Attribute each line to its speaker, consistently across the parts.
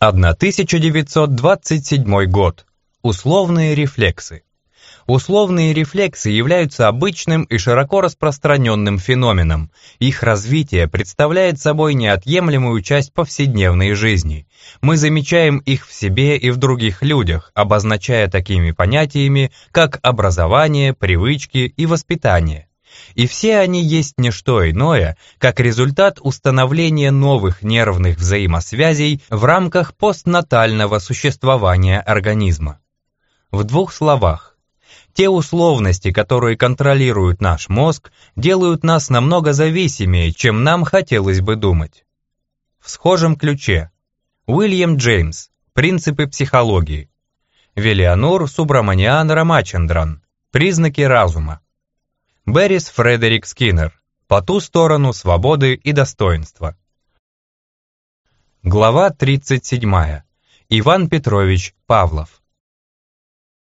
Speaker 1: 1927 год. Условные рефлексы. Условные рефлексы являются обычным и широко распространенным феноменом. Их развитие представляет собой неотъемлемую часть повседневной жизни. Мы замечаем их в себе и в других людях, обозначая такими понятиями, как образование, привычки и воспитание. И все они есть не что иное, как результат установления новых нервных взаимосвязей в рамках постнатального существования организма. В двух словах, те условности, которые контролируют наш мозг, делают нас намного зависимее, чем нам хотелось бы думать. В схожем ключе. Уильям Джеймс. Принципы психологии. Велианур Субраманиан Рамачандран. Признаки разума. Беррис Фредерик Скиннер. По ту сторону свободы и достоинства. Глава 37. Иван Петрович Павлов.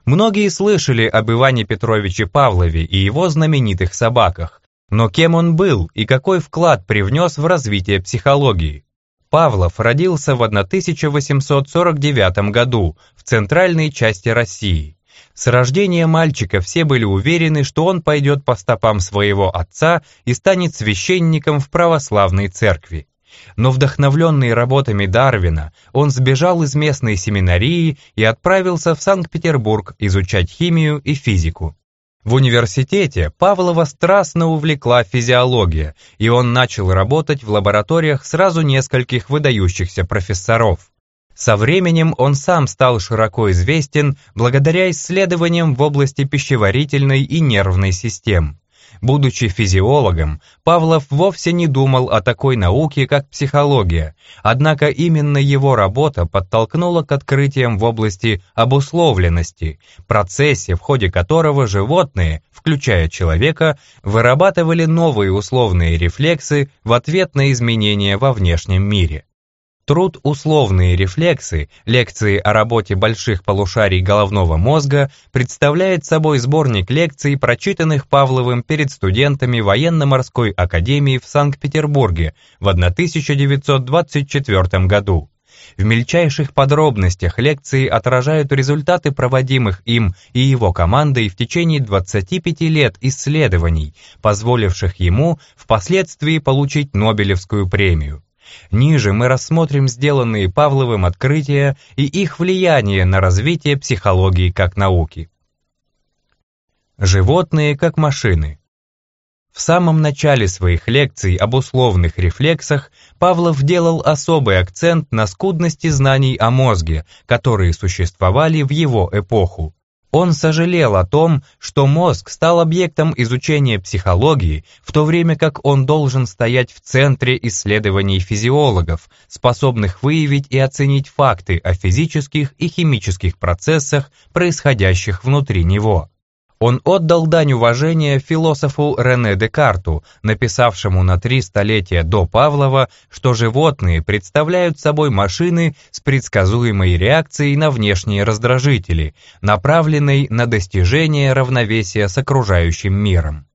Speaker 1: Многие слышали об Иване Петровиче Павлове и его знаменитых собаках, но кем он был и какой вклад привнес в развитие психологии? Павлов родился в 1849 году в центральной части России. С рождения мальчика все были уверены, что он пойдет по стопам своего отца и станет священником в православной церкви. Но вдохновленный работами Дарвина, он сбежал из местной семинарии и отправился в Санкт-Петербург изучать химию и физику. В университете Павлова страстно увлекла физиология, и он начал работать в лабораториях сразу нескольких выдающихся профессоров. Со временем он сам стал широко известен благодаря исследованиям в области пищеварительной и нервной систем. Будучи физиологом, Павлов вовсе не думал о такой науке, как психология, однако именно его работа подтолкнула к открытиям в области обусловленности, процессе, в ходе которого животные, включая человека, вырабатывали новые условные рефлексы в ответ на изменения во внешнем мире. Труд «Условные рефлексы», лекции о работе больших полушарий головного мозга, представляет собой сборник лекций, прочитанных Павловым перед студентами Военно-морской академии в Санкт-Петербурге в 1924 году. В мельчайших подробностях лекции отражают результаты проводимых им и его командой в течение 25 лет исследований, позволивших ему впоследствии получить Нобелевскую премию. Ниже мы рассмотрим сделанные Павловым открытия и их влияние на развитие психологии как науки. Животные как машины. В самом начале своих лекций об условных рефлексах Павлов делал особый акцент на скудности знаний о мозге, которые существовали в его эпоху. Он сожалел о том, что мозг стал объектом изучения психологии, в то время как он должен стоять в центре исследований физиологов, способных выявить и оценить факты о физических и химических процессах, происходящих внутри него. Он отдал дань уважения философу Рене Декарту, написавшему на три столетия до Павлова, что животные представляют собой машины с предсказуемой реакцией на внешние раздражители, направленной на достижение равновесия с окружающим миром.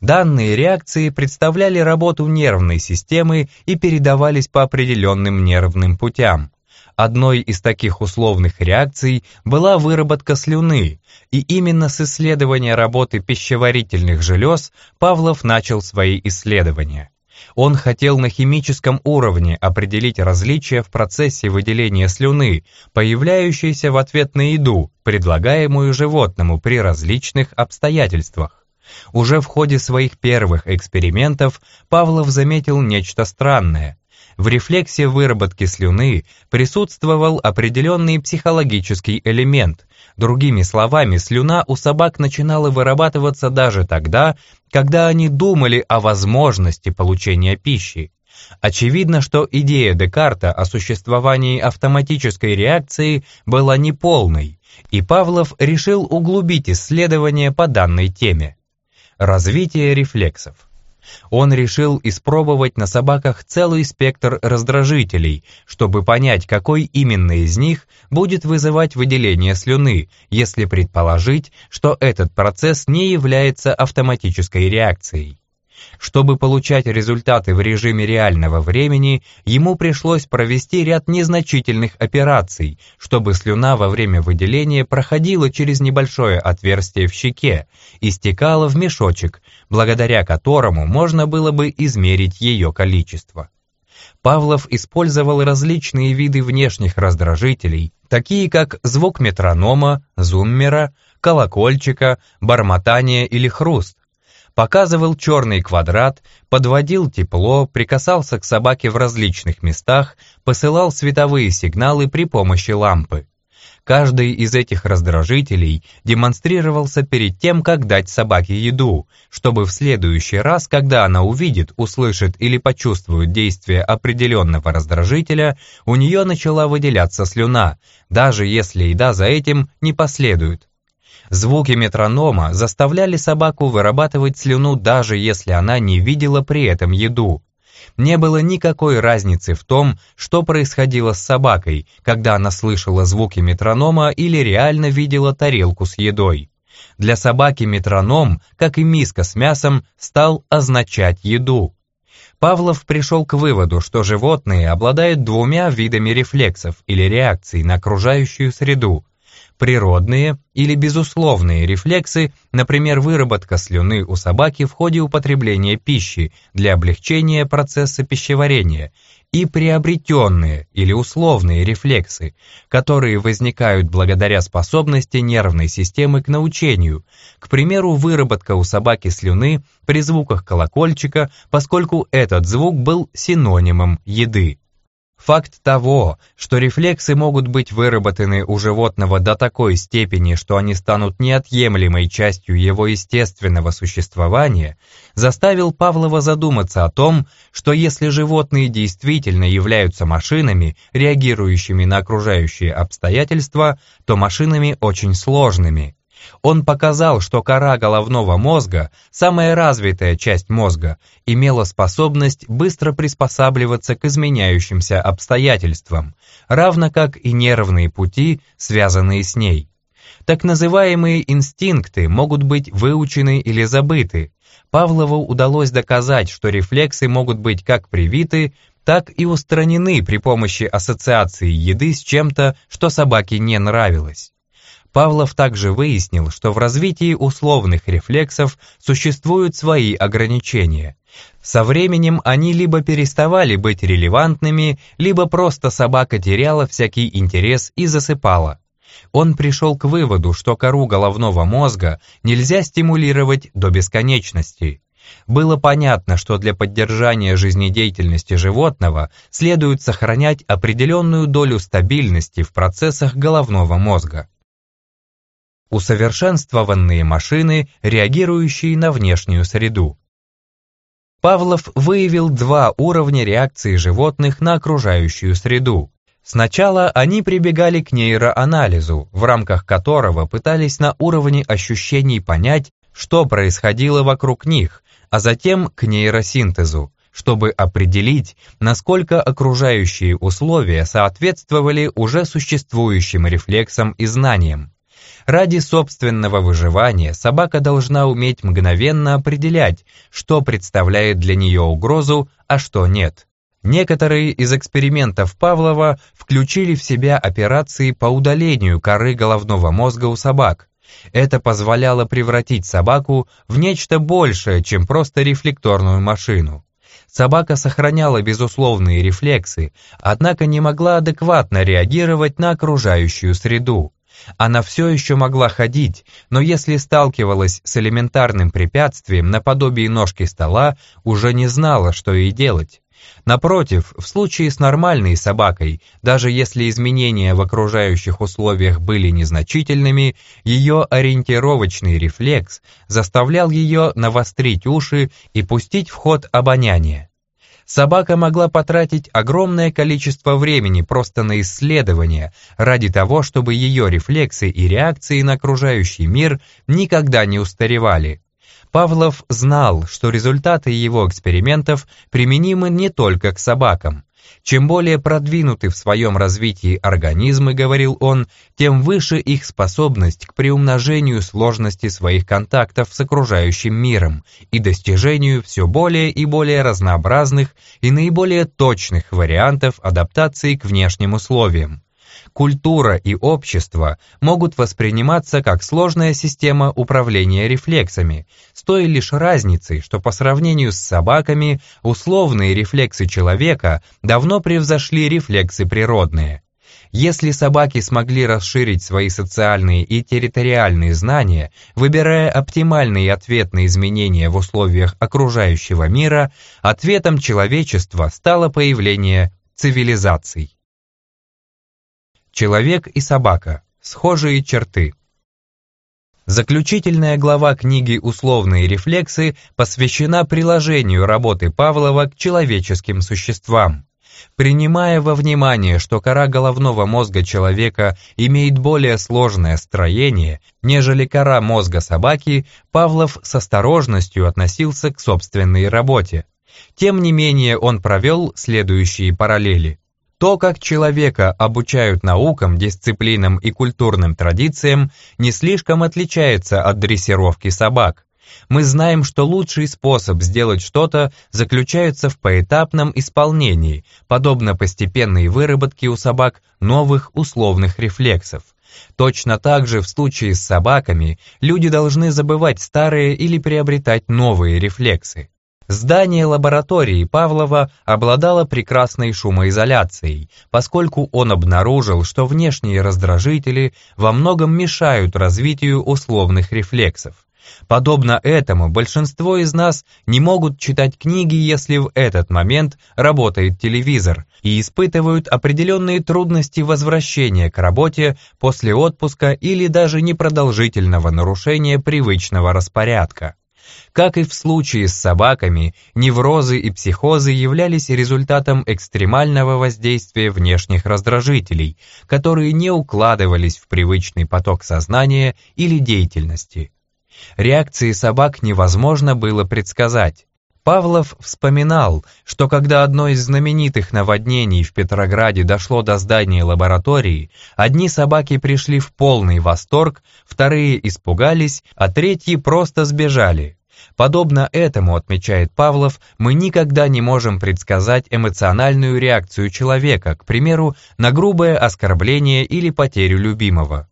Speaker 1: Данные реакции представляли работу нервной системы и передавались по определенным нервным путям. Одной из таких условных реакций была выработка слюны, и именно с исследования работы пищеварительных желез Павлов начал свои исследования. Он хотел на химическом уровне определить различия в процессе выделения слюны, появляющейся в ответ на еду, предлагаемую животному при различных обстоятельствах. Уже в ходе своих первых экспериментов Павлов заметил нечто странное. В рефлексе выработки слюны присутствовал определенный психологический элемент. Другими словами, слюна у собак начинала вырабатываться даже тогда, когда они думали о возможности получения пищи. Очевидно, что идея Декарта о существовании автоматической реакции была неполной, и Павлов решил углубить исследования по данной теме. Развитие рефлексов. Он решил испробовать на собаках целый спектр раздражителей, чтобы понять, какой именно из них будет вызывать выделение слюны, если предположить, что этот процесс не является автоматической реакцией. Чтобы получать результаты в режиме реального времени, ему пришлось провести ряд незначительных операций, чтобы слюна во время выделения проходила через небольшое отверстие в щеке и стекала в мешочек, благодаря которому можно было бы измерить ее количество. Павлов использовал различные виды внешних раздражителей, такие как звук метронома, зуммера, колокольчика, бормотание или хруст, показывал черный квадрат, подводил тепло, прикасался к собаке в различных местах, посылал световые сигналы при помощи лампы. Каждый из этих раздражителей демонстрировался перед тем, как дать собаке еду, чтобы в следующий раз, когда она увидит, услышит или почувствует действие определенного раздражителя, у нее начала выделяться слюна, даже если еда за этим не последует. Звуки метронома заставляли собаку вырабатывать слюну, даже если она не видела при этом еду. Не было никакой разницы в том, что происходило с собакой, когда она слышала звуки метронома или реально видела тарелку с едой. Для собаки метроном, как и миска с мясом, стал означать еду. Павлов пришел к выводу, что животные обладают двумя видами рефлексов или реакций на окружающую среду Природные или безусловные рефлексы, например, выработка слюны у собаки в ходе употребления пищи для облегчения процесса пищеварения, и приобретенные или условные рефлексы, которые возникают благодаря способности нервной системы к научению, к примеру, выработка у собаки слюны при звуках колокольчика, поскольку этот звук был синонимом еды. Факт того, что рефлексы могут быть выработаны у животного до такой степени, что они станут неотъемлемой частью его естественного существования, заставил Павлова задуматься о том, что если животные действительно являются машинами, реагирующими на окружающие обстоятельства, то машинами очень сложными, он показал, что кора головного мозга, самая развитая часть мозга, имела способность быстро приспосабливаться к изменяющимся обстоятельствам, равно как и нервные пути, связанные с ней. Так называемые инстинкты могут быть выучены или забыты. Павлову удалось доказать, что рефлексы могут быть как привиты, так и устранены при помощи ассоциации еды с чем-то, что собаке не нравилось. Павлов также выяснил, что в развитии условных рефлексов существуют свои ограничения. Со временем они либо переставали быть релевантными, либо просто собака теряла всякий интерес и засыпала. Он пришел к выводу, что кору головного мозга нельзя стимулировать до бесконечности. Было понятно, что для поддержания жизнедеятельности животного следует сохранять определенную долю стабильности в процессах головного мозга усовершенствованные машины, реагирующие на внешнюю среду. Павлов выявил два уровня реакции животных на окружающую среду. Сначала они прибегали к нейроанализу, в рамках которого пытались на уровне ощущений понять, что происходило вокруг них, а затем к нейросинтезу, чтобы определить, насколько окружающие условия соответствовали уже существующим рефлексам и знаниям. Ради собственного выживания собака должна уметь мгновенно определять, что представляет для нее угрозу, а что нет. Некоторые из экспериментов Павлова включили в себя операции по удалению коры головного мозга у собак. Это позволяло превратить собаку в нечто большее, чем просто рефлекторную машину. Собака сохраняла безусловные рефлексы, однако не могла адекватно реагировать на окружающую среду. Она все еще могла ходить, но если сталкивалась с элементарным препятствием наподобие ножки стола, уже не знала, что ей делать. Напротив, в случае с нормальной собакой, даже если изменения в окружающих условиях были незначительными, ее ориентировочный рефлекс заставлял ее навострить уши и пустить в ход обоняние. Собака могла потратить огромное количество времени просто на исследование, ради того, чтобы ее рефлексы и реакции на окружающий мир никогда не устаревали. Павлов знал, что результаты его экспериментов применимы не только к собакам. Чем более продвинуты в своем развитии организмы, говорил он, тем выше их способность к приумножению сложности своих контактов с окружающим миром и достижению все более и более разнообразных и наиболее точных вариантов адаптации к внешним условиям культура и общество могут восприниматься как сложная система управления рефлексами, с той лишь разницей, что по сравнению с собаками условные рефлексы человека давно превзошли рефлексы природные. Если собаки смогли расширить свои социальные и территориальные знания, выбирая оптимальный ответ на изменения в условиях окружающего мира, ответом человечества стало появление цивилизаций. Человек и собака. Схожие черты. Заключительная глава книги «Условные рефлексы» посвящена приложению работы Павлова к человеческим существам. Принимая во внимание, что кора головного мозга человека имеет более сложное строение, нежели кора мозга собаки, Павлов с осторожностью относился к собственной работе. Тем не менее он провел следующие параллели. То, как человека обучают наукам, дисциплинам и культурным традициям, не слишком отличается от дрессировки собак. Мы знаем, что лучший способ сделать что-то заключается в поэтапном исполнении, подобно постепенной выработке у собак новых условных рефлексов. Точно так же в случае с собаками люди должны забывать старые или приобретать новые рефлексы. Здание лаборатории Павлова обладало прекрасной шумоизоляцией, поскольку он обнаружил, что внешние раздражители во многом мешают развитию условных рефлексов. Подобно этому, большинство из нас не могут читать книги, если в этот момент работает телевизор, и испытывают определенные трудности возвращения к работе после отпуска или даже непродолжительного нарушения привычного распорядка. Как и в случае с собаками, неврозы и психозы являлись результатом экстремального воздействия внешних раздражителей, которые не укладывались в привычный поток сознания или деятельности. Реакции собак невозможно было предсказать. Павлов вспоминал, что когда одно из знаменитых наводнений в Петрограде дошло до здания лаборатории, одни собаки пришли в полный восторг, вторые испугались, а третьи просто сбежали. Подобно этому, отмечает Павлов, мы никогда не можем предсказать эмоциональную реакцию человека, к примеру, на грубое оскорбление или потерю любимого.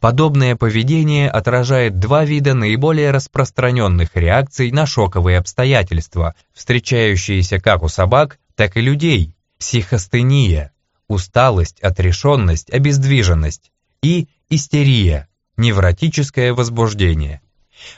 Speaker 1: Подобное поведение отражает два вида наиболее распространенных реакций на шоковые обстоятельства, встречающиеся как у собак, так и людей. Психостения, усталость, отрешенность, обездвиженность и истерия, невротическое возбуждение.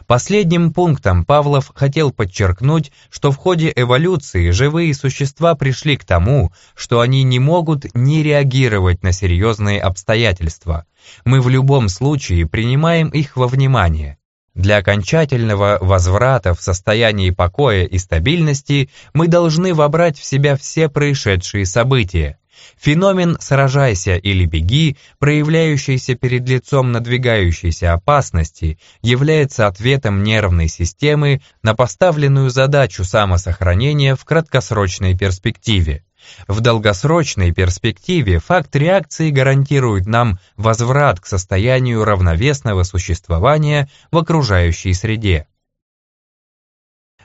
Speaker 1: Последним пунктом Павлов хотел подчеркнуть, что в ходе эволюции живые существа пришли к тому, что они не могут не реагировать на серьезные обстоятельства. Мы в любом случае принимаем их во внимание. Для окончательного возврата в состоянии покоя и стабильности мы должны вобрать в себя все происшедшие события, Феномен «сражайся или беги», проявляющийся перед лицом надвигающейся опасности, является ответом нервной системы на поставленную задачу самосохранения в краткосрочной перспективе. В долгосрочной перспективе факт реакции гарантирует нам возврат к состоянию равновесного существования в окружающей среде.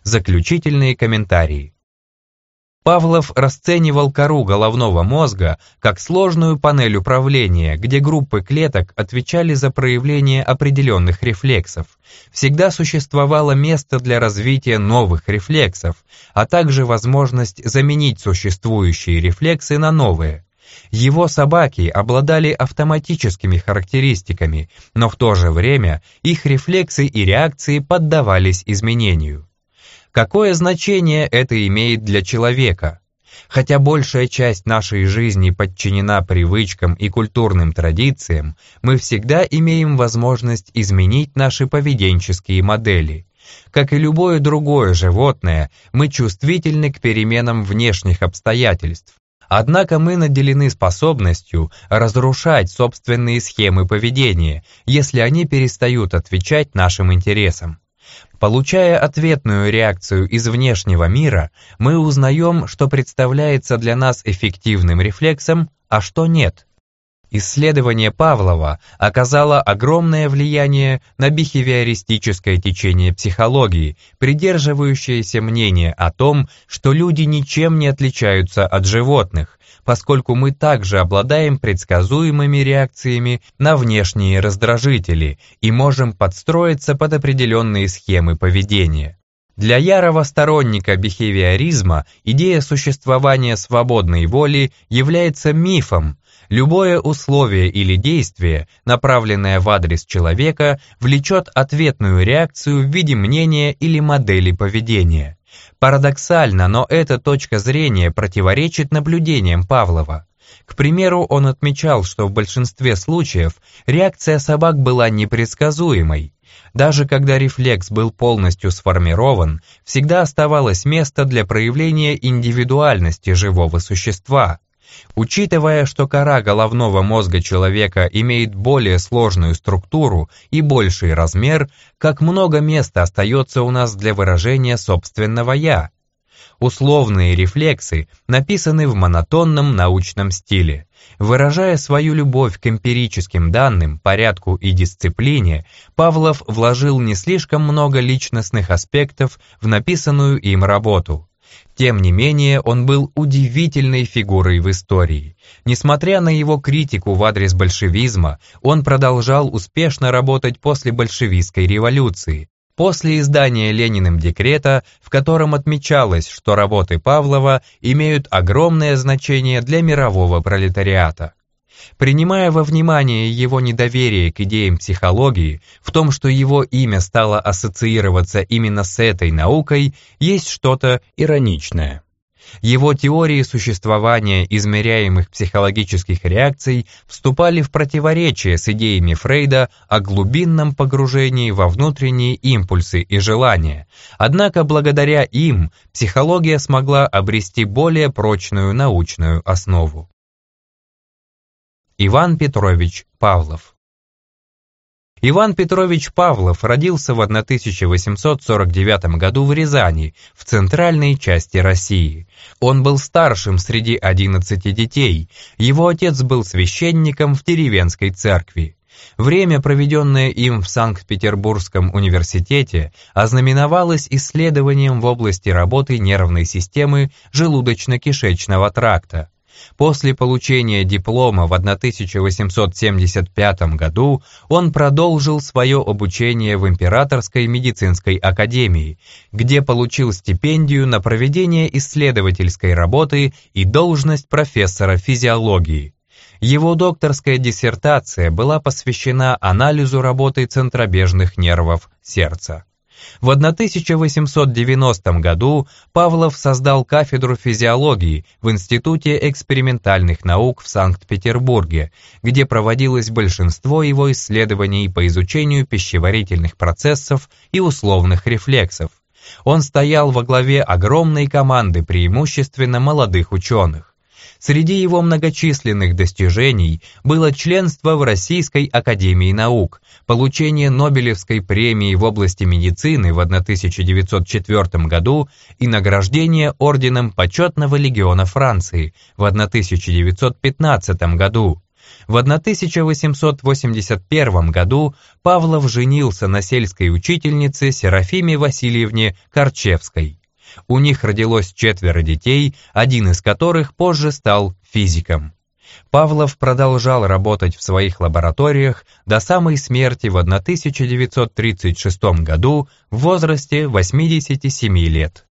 Speaker 1: Заключительные комментарии. Павлов расценивал кору головного мозга как сложную панель управления, где группы клеток отвечали за проявление определенных рефлексов. Всегда существовало место для развития новых рефлексов, а также возможность заменить существующие рефлексы на новые. Его собаки обладали автоматическими характеристиками, но в то же время их рефлексы и реакции поддавались изменению. Какое значение это имеет для человека? Хотя большая часть нашей жизни подчинена привычкам и культурным традициям, мы всегда имеем возможность изменить наши поведенческие модели. Как и любое другое животное, мы чувствительны к переменам внешних обстоятельств. Однако мы наделены способностью разрушать собственные схемы поведения, если они перестают отвечать нашим интересам. Получая ответную реакцию из внешнего мира, мы узнаем, что представляется для нас эффективным рефлексом, а что нет. Исследование Павлова оказало огромное влияние на бихевиористическое течение психологии, придерживающееся мнения о том, что люди ничем не отличаются от животных, поскольку мы также обладаем предсказуемыми реакциями на внешние раздражители и можем подстроиться под определенные схемы поведения. Для ярого сторонника бихевиоризма идея существования свободной воли является мифом. Любое условие или действие, направленное в адрес человека, влечет ответную реакцию в виде мнения или модели поведения. Парадоксально, но эта точка зрения противоречит наблюдениям Павлова. К примеру, он отмечал, что в большинстве случаев реакция собак была непредсказуемой. Даже когда рефлекс был полностью сформирован, всегда оставалось место для проявления индивидуальности живого существа. Учитывая, что кора головного мозга человека имеет более сложную структуру и больший размер, как много места остается у нас для выражения собственного «я». Условные рефлексы написаны в монотонном научном стиле. Выражая свою любовь к эмпирическим данным, порядку и дисциплине, Павлов вложил не слишком много личностных аспектов в написанную им работу. Тем не менее, он был удивительной фигурой в истории. Несмотря на его критику в адрес большевизма, он продолжал успешно работать после большевистской революции. После издания Лениным декрета, в котором отмечалось, что работы Павлова имеют огромное значение для мирового пролетариата. Принимая во внимание его недоверие к идеям психологии, в том, что его имя стало ассоциироваться именно с этой наукой, есть что-то ироничное. Его теории существования измеряемых психологических реакций вступали в противоречие с идеями Фрейда о глубинном погружении во внутренние импульсы и желания. Однако благодаря им психология смогла обрести более прочную научную основу. Иван Петрович Павлов Иван Петрович Павлов родился в 1849 году в Рязани, в центральной части России. Он был старшим среди 11 детей. Его отец был священником в деревенской церкви. Время, проведенное им в Санкт-Петербургском университете, ознаменовалось исследованием в области работы нервной системы желудочно-кишечного тракта. После получения диплома в 1875 году он продолжил свое обучение в Императорской медицинской академии, где получил стипендию на проведение исследовательской работы и должность профессора физиологии. Его докторская диссертация была посвящена анализу работы центробежных нервов сердца. В 1890 году Павлов создал кафедру физиологии в Институте экспериментальных наук в Санкт-Петербурге, где проводилось большинство его исследований по изучению пищеварительных процессов и условных рефлексов. Он стоял во главе огромной команды преимущественно молодых ученых. Среди его многочисленных достижений было членство в Российской Академии Наук, получение Нобелевской премии в области медицины в 1904 году и награждение Орденом Почетного Легиона Франции в 1915 году. В 1881 году Павлов женился на сельской учительнице Серафиме Васильевне Корчевской. У них родилось четверо детей, один из которых позже стал физиком. Павлов продолжал работать в своих лабораториях до самой смерти в 1936 году в возрасте 87 лет.